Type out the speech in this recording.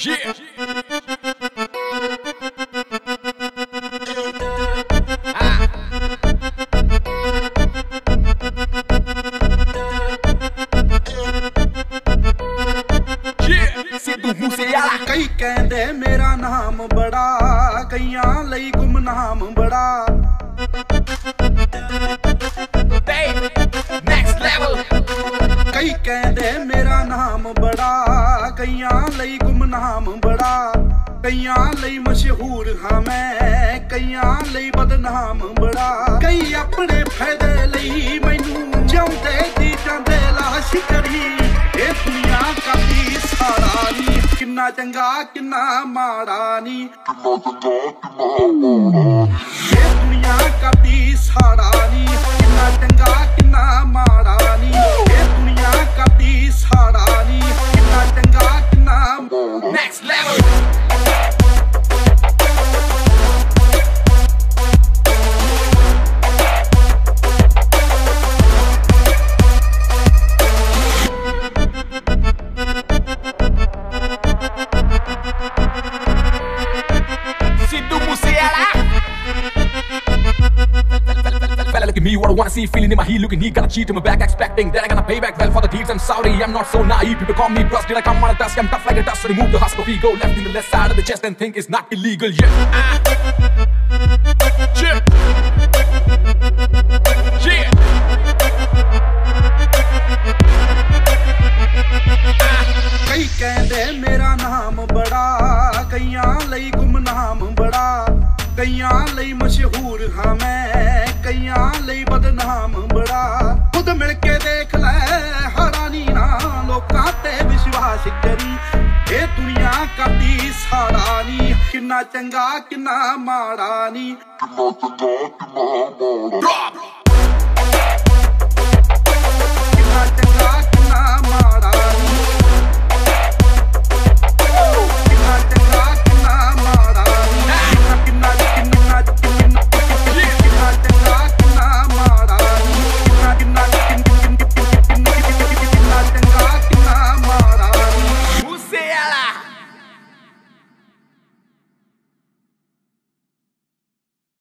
Yeah. ਕਈ ਕਹਿੰਦੇ ਮੇਰਾ ਨਾਮ ਬੜਾ ਕਈਆਂ ਲਈ ਗੁੰਮਨਾਮ ਬੜਾ ਕਹਿੰਦੇ, ਮੇਰਾ ਨਾਮ ਬੜਾ, ਕਈਆਂ ਲਈ ਗੁਮਨਾਮ ਬੜਾ, ਕਈਆਂ ਲਈ ਮਸ਼ਹੂਰ ਹਾਂ ਮੈਂ, ਕਈਆਂ ਲਈ ਬਦਨਾਮ ਬੜਾ। ਕਈ ਆਪਣੇ ਫਾਇਦੇ ਲਈ ਮੈਨੂੰ ਜਿਉਂਦੇ ਦੀ ਜਾਂਦੇ ਲਾਸ਼ ਕਰੀ ਇਹ ਦੁਨੀਆ ਕਾਦੀ ਸਾਰਾ ਨੀ, ਕਿੰਨਾ ਚੰਗਾ, ਕਿੰਨਾ ਮਾੜਾ ਨੀ। ਇਹ ਦੁਨੀਆ ਕਾਦੀ me, what I wanna see, feeling in my heel, looking he got a cheat in my back, expecting that I gonna pay back well for the deeds. I'm sorry, I'm not so naive. People call me busted, like I'm on a dusk, I'm tough like a dust. So remove the husk of ego, left in the left side of the chest, and think it's not illegal. Yeah. Ah. ਕਈਆਂ ਲਈ ਗੁਮਨਾਮ ਬੜਾ, ਕਈਆਂ ਲਈ ਮਸ਼ਹੂਰ ਹਾਂ ਮੈਂ, ਕਈਆਂ ਲਈ ਬਦਨਾਮ ਬੜਾ। ਖੁਦ ਮਿਲ ਕੇ ਦੇਖ ਲੈ ਹਰਾਨੀ ਨਾ ਲੋਕਾਂ ਤੇ ਵਿਸ਼ਵਾਸ ਕਰੀ। ਇਹ ਦੁਨੀਆ ਕਰਦੀ ਸਾੜਾ ਨੀ, ਕਿੰਨਾ ਚੰਗਾ, ਕਿੰਨਾ ਮਾੜਾ ਨੀ। Drop.